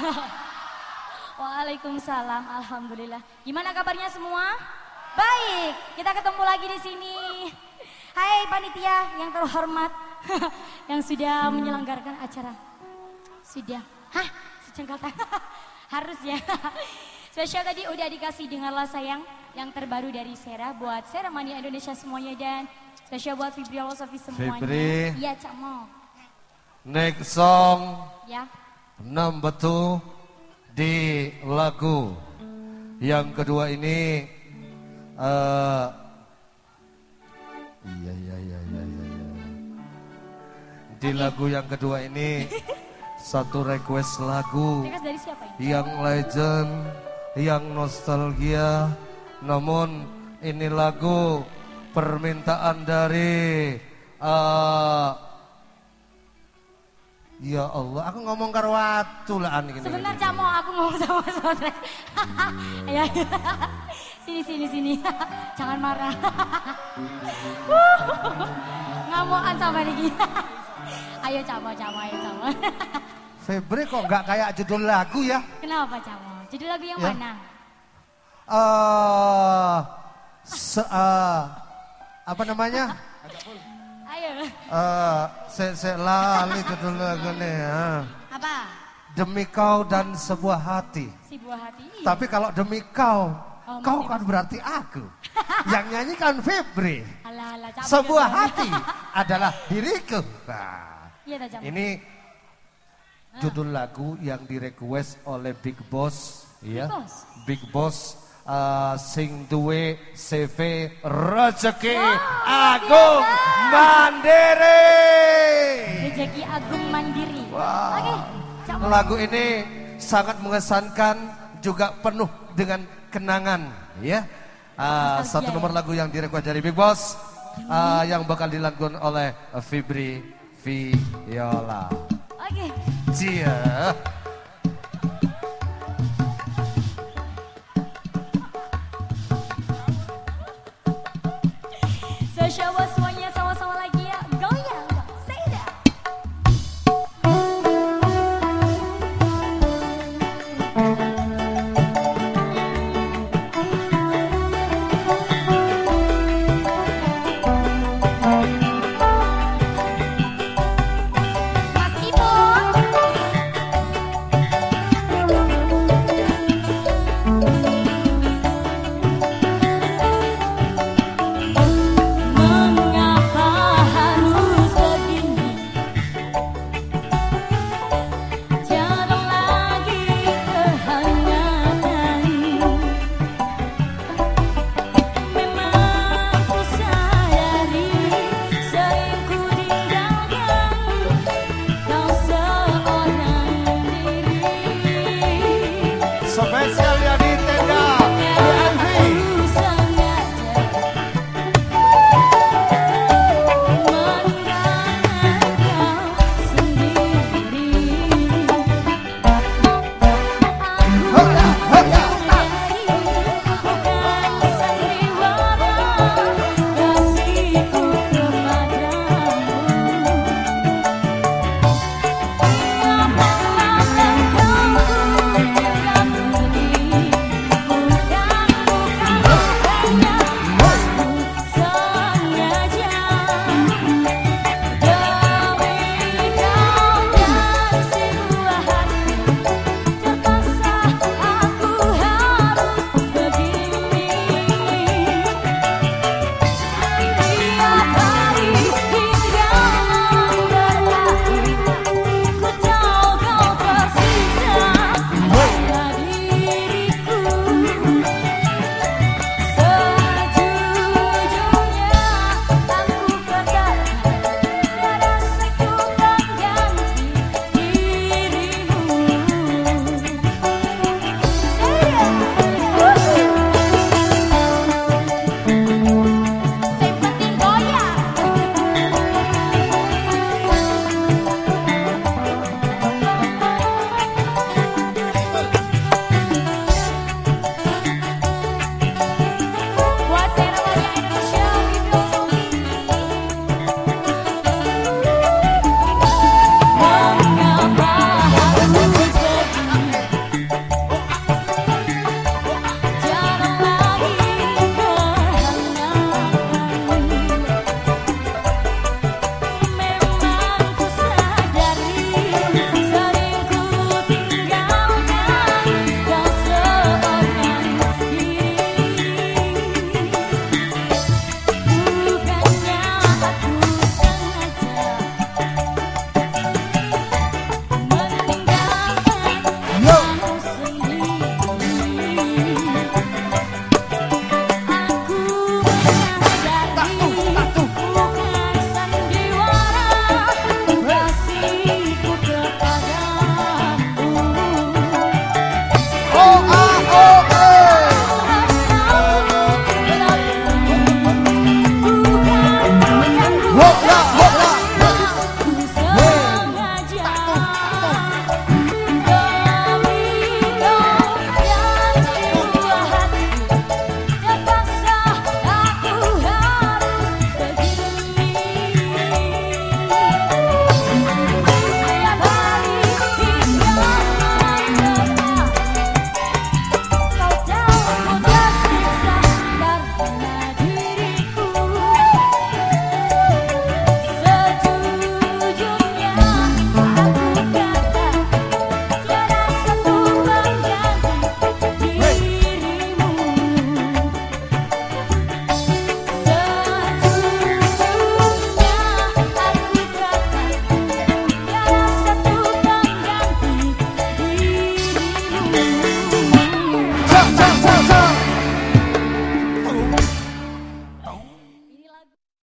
Waalaikumsalam, alhamdulillah. Gimana kabarnya semua? Baik, kita ketemu lagi di sini. Hai panitia yang terhormat yang sudah menyelenggarakan acara. Sudah. Hah? Secengkal Harus ya. Spesial tadi udah dikasih dengarlah sayang yang terbaru dari Sera buat Sera Mania Indonesia semuanya dan spesial buat Fibriolosofi semuanya. Fibri. Iya, Cak Mo. Next song Ya. Number two di lagu. Yang kedua ini eh iya iya iya iya iya di lagu yang kedua ini satu request lagu. Yang legend yang nostalgia. Namun ini lagu permintaan dari eh Ya Allah, aku ngomong karo watu lah gini. Sebentar. Cak Mo, aku ngomong sama saudara. Ya. Sini sini sini. Jangan marah. Ngamuan sama Niki. Ayo Cak Mo, Cak Mo, ayo Cak Mo. Febri kok nggak kayak judul lagu ya? Kenapa Cak Mo? Judul lagu yang Ya. mana? Eh, se eh, apa namanya? Ayo. Eh, se se lali judul lagunya ya. Apa? Demi kau dan sebuah hati. Si buah hati. Tapi kalau demi kau, Oh, kau kan berarti aku. Yang nyanyi kan Febri. Alah alah. Sebuah hati adalah diriku. Nah, Iya ini judul lagu yang direquest oleh Big Boss, ya. Boss. Big Boss uh, sing duwe CV rezeki Agung biasa. Mandiri. Rezeki Agung Mandiri. Oke. Lagu ini sangat mengesankan juga penuh dengan kenangan, ya. Uh, Nostalgia, satu ya. nomor lagu yang direquest dari Big Boss uh, yang bakal dilakukan oleh Fibri Viola. Oke. Cia. Show